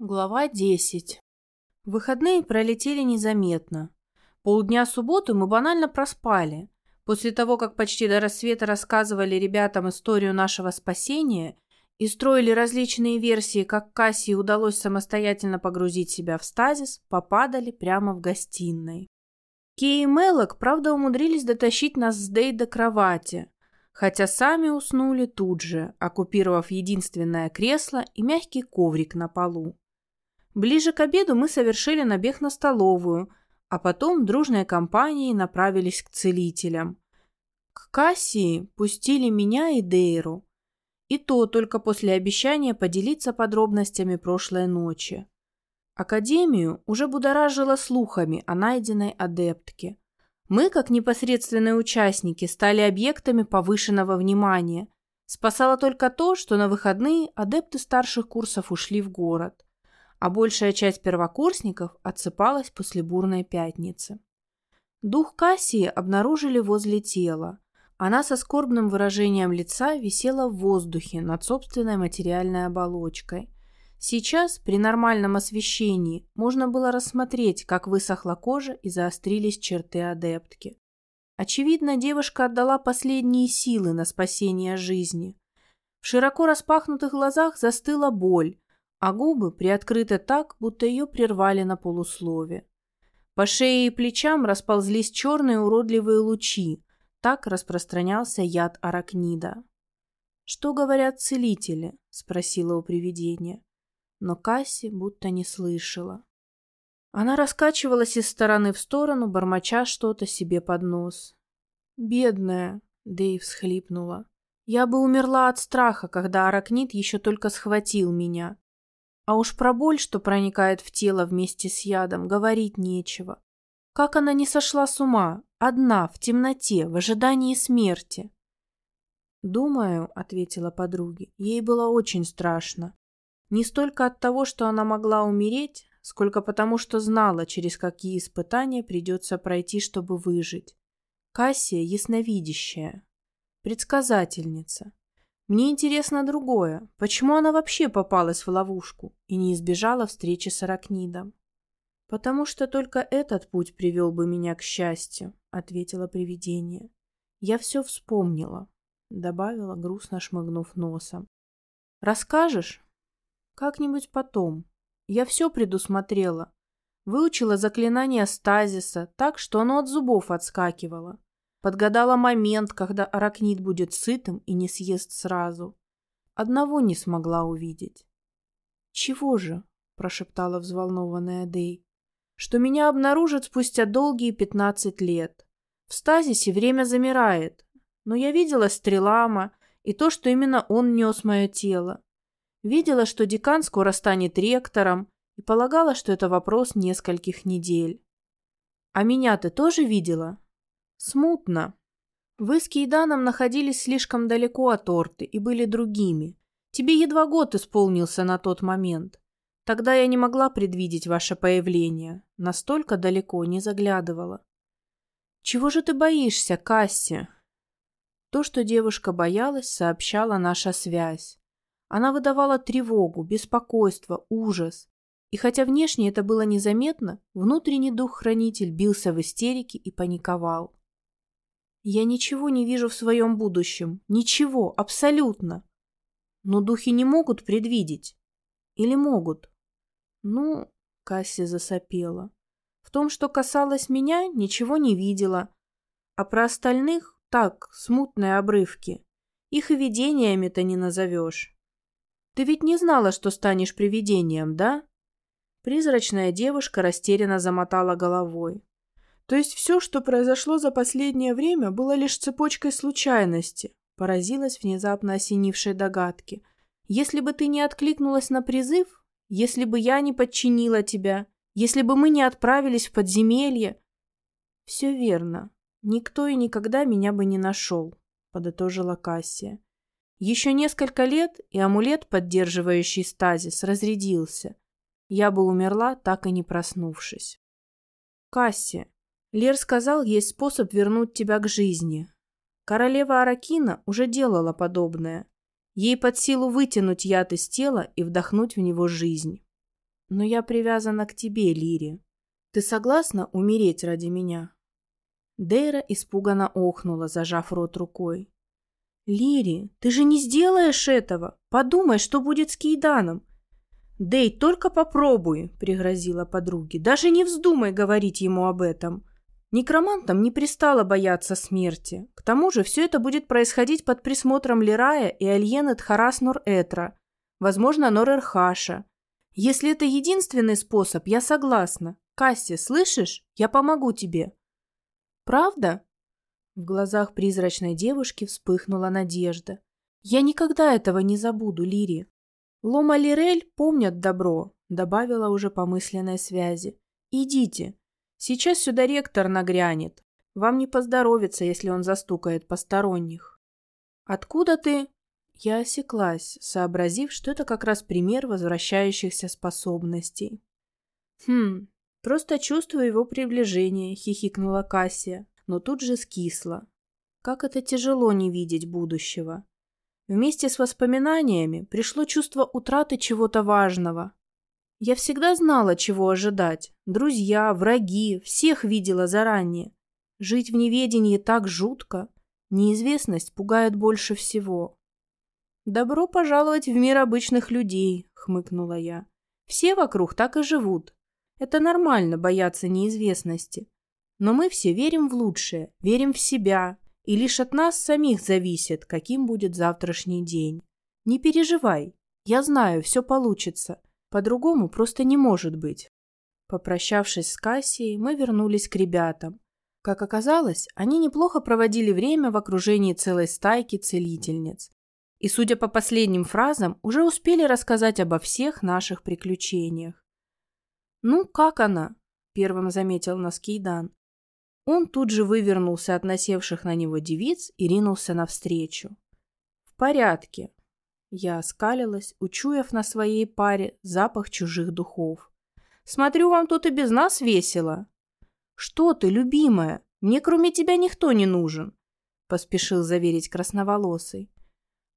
Глава 10. Выходные пролетели незаметно. Полдня субботы мы банально проспали. После того, как почти до рассвета рассказывали ребятам историю нашего спасения и строили различные версии, как Кассии удалось самостоятельно погрузить себя в стазис, попадали прямо в гостиной. Кей и Мелок, правда, умудрились дотащить нас с Дей до кровати, хотя сами уснули тут же, оккупировав единственное кресло и мягкий коврик на полу. Ближе к обеду мы совершили набег на столовую, а потом дружной компанией направились к целителям. К Кассии пустили меня и Дейру. И то только после обещания поделиться подробностями прошлой ночи. Академию уже будоражило слухами о найденной адептке. Мы, как непосредственные участники, стали объектами повышенного внимания. Спасало только то, что на выходные адепты старших курсов ушли в город а большая часть первокурсников отсыпалась после бурной пятницы. Дух Кассии обнаружили возле тела. Она со скорбным выражением лица висела в воздухе над собственной материальной оболочкой. Сейчас, при нормальном освещении, можно было рассмотреть, как высохла кожа и заострились черты адептки. Очевидно, девушка отдала последние силы на спасение жизни. В широко распахнутых глазах застыла боль, а губы приоткрыты так, будто ее прервали на полуслове. По шее и плечам расползлись черные уродливые лучи, так распространялся яд аракнида. «Что говорят целители?» — спросила у привидения. Но Касси будто не слышала. Она раскачивалась из стороны в сторону, бормоча что-то себе под нос. «Бедная!» — Дэйв схлипнула. «Я бы умерла от страха, когда аракнид еще только схватил меня. А уж про боль, что проникает в тело вместе с ядом, говорить нечего. Как она не сошла с ума, одна, в темноте, в ожидании смерти? «Думаю», — ответила подруге, — ей было очень страшно. Не столько от того, что она могла умереть, сколько потому, что знала, через какие испытания придется пройти, чтобы выжить. Кассия ясновидящая, предсказательница. Мне интересно другое. Почему она вообще попалась в ловушку и не избежала встречи с Аракнидом? «Потому что только этот путь привел бы меня к счастью», — ответила привидение. «Я все вспомнила», — добавила, грустно шмыгнув носом. «Расскажешь?» «Как-нибудь потом. Я все предусмотрела. Выучила заклинание стазиса так, что оно от зубов отскакивало. Подгадала момент, когда аракнит будет сытым и не съест сразу. Одного не смогла увидеть. «Чего же?» – прошептала взволнованная Дэй. «Что меня обнаружат спустя долгие пятнадцать лет. В стазисе время замирает, но я видела стрелама и то, что именно он нес мое тело. Видела, что декан скоро станет ректором, и полагала, что это вопрос нескольких недель. А меня ты тоже видела?» Смутно. Вы с Кейданом находились слишком далеко от Орты и были другими. Тебе едва год исполнился на тот момент. Тогда я не могла предвидеть ваше появление. Настолько далеко не заглядывала. Чего же ты боишься, Касси? То, что девушка боялась, сообщала наша связь. Она выдавала тревогу, беспокойство, ужас. И хотя внешне это было незаметно, внутренний дух-хранитель бился в истерике и паниковал. Я ничего не вижу в своем будущем. Ничего, абсолютно. Но духи не могут предвидеть. Или могут? Ну, Касси засопела. В том, что касалось меня, ничего не видела. А про остальных так, смутные обрывки. Их и видениями-то не назовешь. Ты ведь не знала, что станешь привидением, да? Призрачная девушка растерянно замотала головой. То есть все, что произошло за последнее время, было лишь цепочкой случайности, поразилась внезапно осенившей догадки. Если бы ты не откликнулась на призыв, если бы я не подчинила тебя, если бы мы не отправились в подземелье... Все верно. Никто и никогда меня бы не нашел, подытожила Кассия. Еще несколько лет, и амулет, поддерживающий стазис, разрядился. Я бы умерла, так и не проснувшись. Кассия, Лер сказал, есть способ вернуть тебя к жизни. Королева Аракина уже делала подобное. Ей под силу вытянуть яд из тела и вдохнуть в него жизнь. но я привязана к тебе, Лири. Ты согласна умереть ради меня?» Дейра испуганно охнула, зажав рот рукой. «Лири, ты же не сделаешь этого! Подумай, что будет с Кейданом!» «Дей, только попробуй!» — пригрозила подруге. «Даже не вздумай говорить ему об этом!» Некромантам не пристало бояться смерти. К тому же все это будет происходить под присмотром Лирая и Альены Тхарас Нор-Этра, возможно, Нор-Эрхаша. Если это единственный способ, я согласна. Касси, слышишь? Я помогу тебе. Правда? В глазах призрачной девушки вспыхнула надежда. Я никогда этого не забуду, Лири. Лома Лирель помнят добро, добавила уже по мысленной связи. Идите, Сейчас сюда ректор нагрянет. Вам не поздоровится, если он застукает посторонних. Откуда ты? Я осеклась, сообразив, что это как раз пример возвращающихся способностей. Хм, просто чувствую его приближение, хихикнула Кассия, но тут же скисла. Как это тяжело не видеть будущего. Вместе с воспоминаниями пришло чувство утраты чего-то важного, я всегда знала, чего ожидать. Друзья, враги, всех видела заранее. Жить в неведении так жутко. Неизвестность пугает больше всего. «Добро пожаловать в мир обычных людей», — хмыкнула я. «Все вокруг так и живут. Это нормально бояться неизвестности. Но мы все верим в лучшее, верим в себя, и лишь от нас самих зависит, каким будет завтрашний день. Не переживай, я знаю, все получится. По-другому просто не может быть. Попрощавшись с Кассией, мы вернулись к ребятам. Как оказалось, они неплохо проводили время в окружении целой стайки целительниц. И, судя по последним фразам, уже успели рассказать обо всех наших приключениях. «Ну, как она?» – первым заметил нас Кейдан. Он тут же вывернулся от насевших на него девиц и ринулся навстречу. «В порядке», я оскалилась, учуяв на своей паре запах чужих духов. «Смотрю, вам тут и без нас весело». «Что ты, любимая? Мне кроме тебя никто не нужен», — поспешил заверить красноволосый.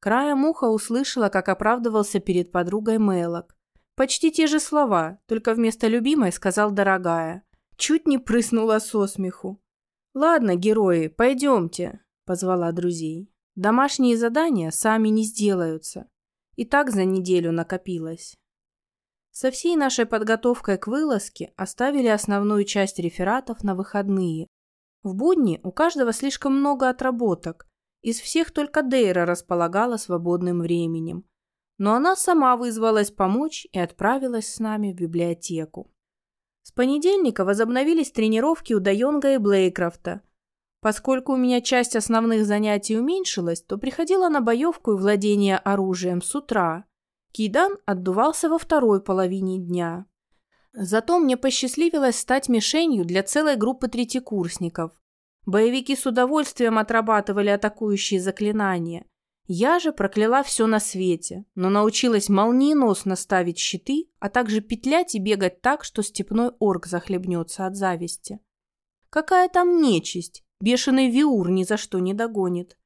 Краем уха услышала, как оправдывался перед подругой Мелок. Почти те же слова, только вместо любимой сказал «дорогая». Чуть не прыснула со смеху. «Ладно, герои, пойдемте», — позвала друзей. Домашние задания сами не сделаются. И так за неделю накопилось. Со всей нашей подготовкой к вылазке оставили основную часть рефератов на выходные. В будни у каждого слишком много отработок. Из всех только Дейра располагала свободным временем. Но она сама вызвалась помочь и отправилась с нами в библиотеку. С понедельника возобновились тренировки у Дайонга и Блейкрофта – Поскольку у меня часть основных занятий уменьшилась, то приходила на боевку и владение оружием с утра. Кидан отдувался во второй половине дня. Зато мне посчастливилось стать мишенью для целой группы третьекурсников. Боевики с удовольствием отрабатывали атакующие заклинания. Я же прокляла все на свете, но научилась молниеносно ставить щиты, а также петлять и бегать так, что степной орк захлебнется от зависти. Какая там нечисть! Бешеный Виур ни за что не догонит.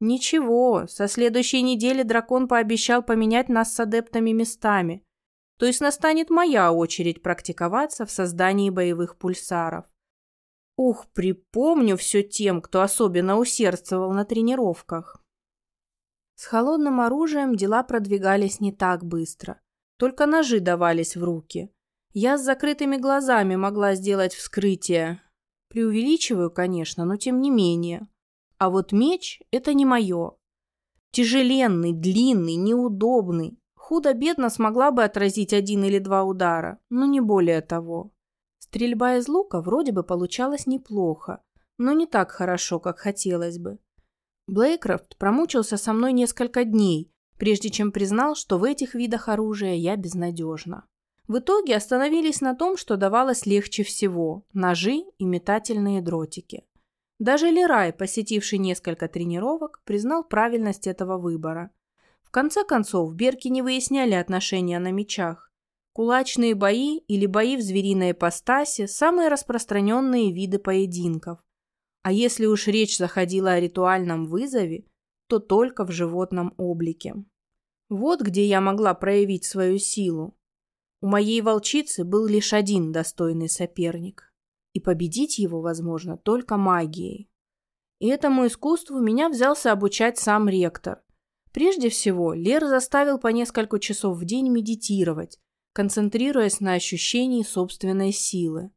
Ничего, со следующей недели дракон пообещал поменять нас с адептами местами. То есть настанет моя очередь практиковаться в создании боевых пульсаров. Ух, припомню все тем, кто особенно усердствовал на тренировках. С холодным оружием дела продвигались не так быстро. Только ножи давались в руки. Я с закрытыми глазами могла сделать вскрытие, Преувеличиваю, конечно, но тем не менее. А вот меч – это не мое. Тяжеленный, длинный, неудобный. Худо-бедно смогла бы отразить один или два удара, но не более того. Стрельба из лука вроде бы получалась неплохо, но не так хорошо, как хотелось бы. Блейкрофт промучился со мной несколько дней, прежде чем признал, что в этих видах оружия я безнадежна. В итоге остановились на том, что давалось легче всего – ножи и метательные дротики. Даже Лерай, посетивший несколько тренировок, признал правильность этого выбора. В конце концов, берки не выясняли отношения на мечах. Кулачные бои или бои в звериной ипостаси – самые распространенные виды поединков. А если уж речь заходила о ритуальном вызове, то только в животном облике. Вот где я могла проявить свою силу. У моей волчицы был лишь один достойный соперник. И победить его возможно только магией. И этому искусству меня взялся обучать сам ректор. Прежде всего, Лер заставил по несколько часов в день медитировать, концентрируясь на ощущении собственной силы.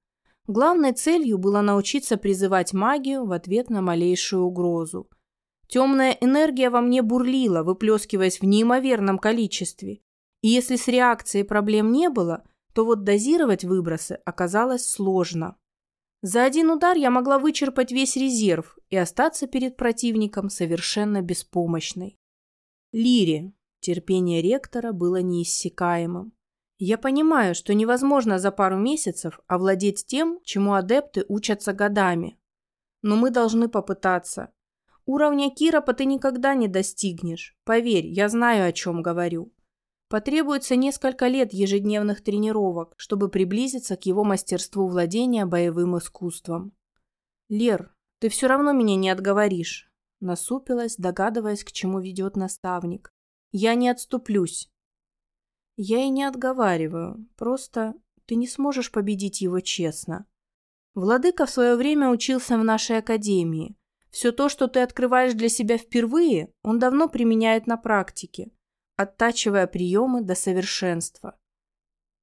Главной целью было научиться призывать магию в ответ на малейшую угрозу. Темная энергия во мне бурлила, выплескиваясь в неимоверном количестве. И если с реакцией проблем не было, то вот дозировать выбросы оказалось сложно. За один удар я могла вычерпать весь резерв и остаться перед противником совершенно беспомощной. Лире. Терпение ректора было неиссякаемым. Я понимаю, что невозможно за пару месяцев овладеть тем, чему адепты учатся годами. Но мы должны попытаться. Уровня Киропа ты никогда не достигнешь. Поверь, я знаю, о чем говорю. Потребуется несколько лет ежедневных тренировок, чтобы приблизиться к его мастерству владения боевым искусством. Лер, ты все равно меня не отговоришь. Насупилась, догадываясь, к чему ведет наставник. Я не отступлюсь. Я и не отговариваю, просто ты не сможешь победить его честно. Владыка в свое время учился в нашей академии. Все то, что ты открываешь для себя впервые, он давно применяет на практике, оттачивая приемы до совершенства.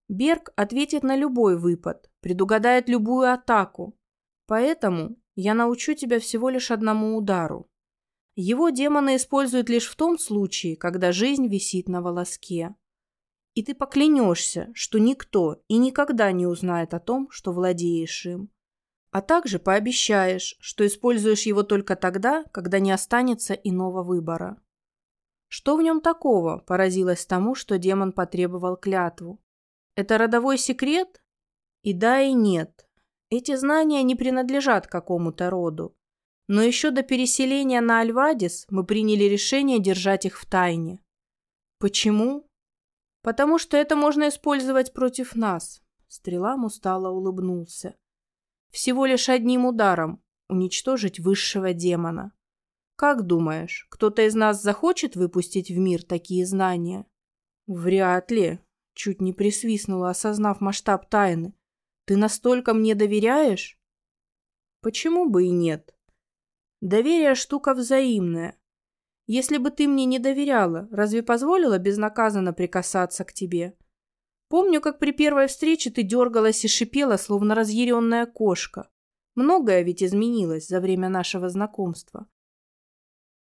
Берг ответит на любой выпад, предугадает любую атаку. Поэтому я научу тебя всего лишь одному удару. Его демоны используют лишь в том случае, когда жизнь висит на волоске и ты поклянешься, что никто и никогда не узнает о том, что владеешь им. А также пообещаешь, что используешь его только тогда, когда не останется иного выбора. Что в нем такого, поразилась тому, что демон потребовал клятву. Это родовой секрет? И да, и нет. Эти знания не принадлежат какому-то роду. Но еще до переселения на Альвадис мы приняли решение держать их в тайне. Почему? «Потому что это можно использовать против нас», — Стрелам устало улыбнулся. «Всего лишь одним ударом уничтожить высшего демона. Как думаешь, кто-то из нас захочет выпустить в мир такие знания?» «Вряд ли», — чуть не присвистнула, осознав масштаб тайны. «Ты настолько мне доверяешь?» «Почему бы и нет?» «Доверие — штука взаимная. Если бы ты мне не доверяла, разве позволила безнаказанно прикасаться к тебе? Помню, как при первой встрече ты дергалась и шипела, словно разъяренная кошка. Многое ведь изменилось за время нашего знакомства.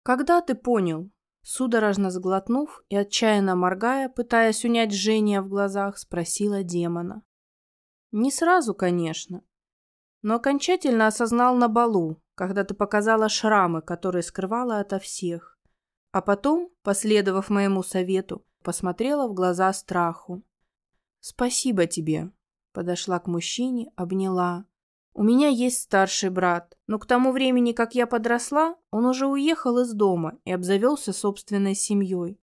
Когда ты понял? Судорожно сглотнув и отчаянно моргая, пытаясь унять жжение в глазах, спросила демона. Не сразу, конечно, но окончательно осознал на балу, когда ты показала шрамы, которые скрывала ото всех. А потом, последовав моему совету, посмотрела в глаза страху. «Спасибо тебе», — подошла к мужчине, обняла. «У меня есть старший брат, но к тому времени, как я подросла, он уже уехал из дома и обзавелся собственной семьей.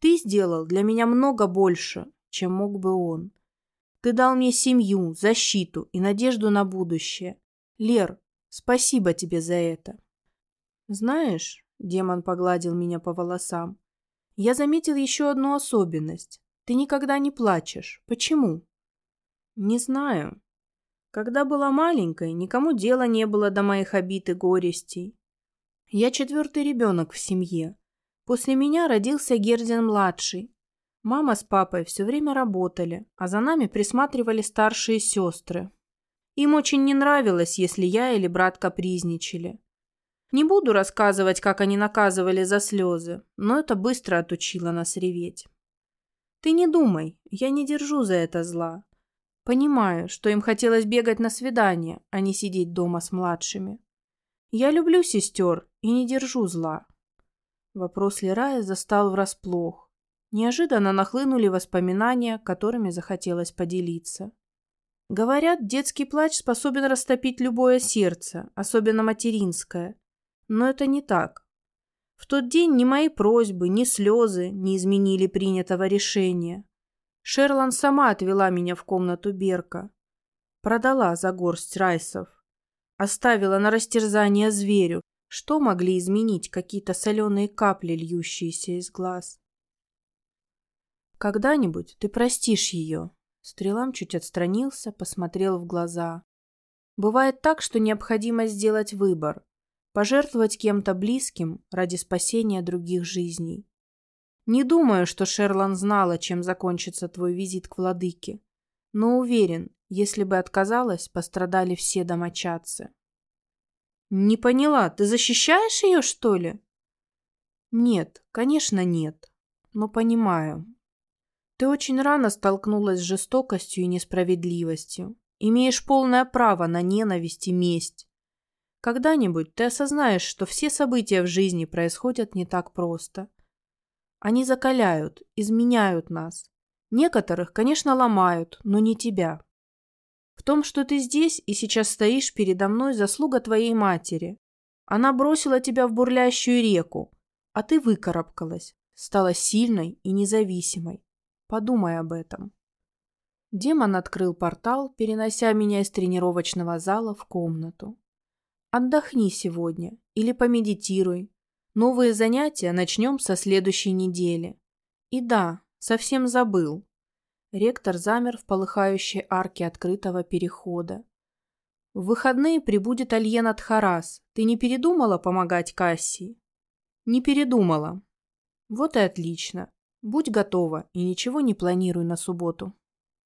Ты сделал для меня много больше, чем мог бы он. Ты дал мне семью, защиту и надежду на будущее. Лер, спасибо тебе за это. Знаешь, Демон погладил меня по волосам. Я заметил еще одну особенность. Ты никогда не плачешь. Почему? Не знаю. Когда была маленькой, никому дела не было до моих обид и горестей. Я четвертый ребенок в семье. После меня родился Гердин-младший. Мама с папой все время работали, а за нами присматривали старшие сестры. Им очень не нравилось, если я или брат капризничали. Не буду рассказывать, как они наказывали за слезы, но это быстро отучило нас реветь. Ты не думай, я не держу за это зла. Понимаю, что им хотелось бегать на свидание, а не сидеть дома с младшими. Я люблю сестер и не держу зла. Вопрос Лерая застал врасплох. Неожиданно нахлынули воспоминания, которыми захотелось поделиться. Говорят, детский плач способен растопить любое сердце, особенно материнское, но это не так. В тот день ни мои просьбы, ни слезы не изменили принятого решения. Шерлан сама отвела меня в комнату Берка. Продала за горсть райсов. Оставила на растерзание зверю. Что могли изменить какие-то соленые капли, льющиеся из глаз? «Когда-нибудь ты простишь ее», Стрелам чуть отстранился, посмотрел в глаза. Бывает так, что необходимо сделать выбор. Пожертвовать кем-то близким ради спасения других жизней. Не думаю, что Шерлан знала, чем закончится твой визит к владыке. Но уверен, если бы отказалась, пострадали все домочадцы. Не поняла, ты защищаешь ее, что ли? Нет, конечно, нет. Но понимаю. Ты очень рано столкнулась с жестокостью и несправедливостью. Имеешь полное право на ненависть и месть. Когда-нибудь ты осознаешь, что все события в жизни происходят не так просто. Они закаляют, изменяют нас. Некоторых, конечно, ломают, но не тебя. В том, что ты здесь и сейчас стоишь передо мной, заслуга твоей матери. Она бросила тебя в бурлящую реку, а ты выкарабкалась, стала сильной и независимой. Подумай об этом. Демон открыл портал, перенося меня из тренировочного зала в комнату. Отдохни сегодня или помедитируй. Новые занятия начнем со следующей недели. И да, совсем забыл. Ректор замер в полыхающей арке открытого перехода. В выходные прибудет Альена Тхарас. Ты не передумала помогать Кассии? Не передумала. Вот и отлично. Будь готова и ничего не планируй на субботу.